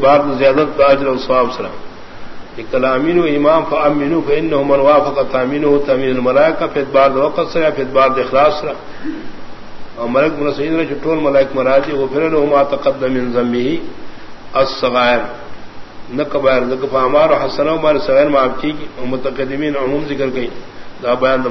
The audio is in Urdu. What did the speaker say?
باب زیادت تاجر و ثواب سرا. کلامین و امام فامین فن من وافق تامین و تامین الملائکہ فت بار وقت سرا فت بار اخلاص سرا. اور ملک منسین نے چٹول ملائک مراجی وہ پھر ما تقدم من ذنبه الصغائر. نقبائر نقف امار و حسن و مار صغیر معاف کی متقدمین عموم ذکر گئی دا بیان دا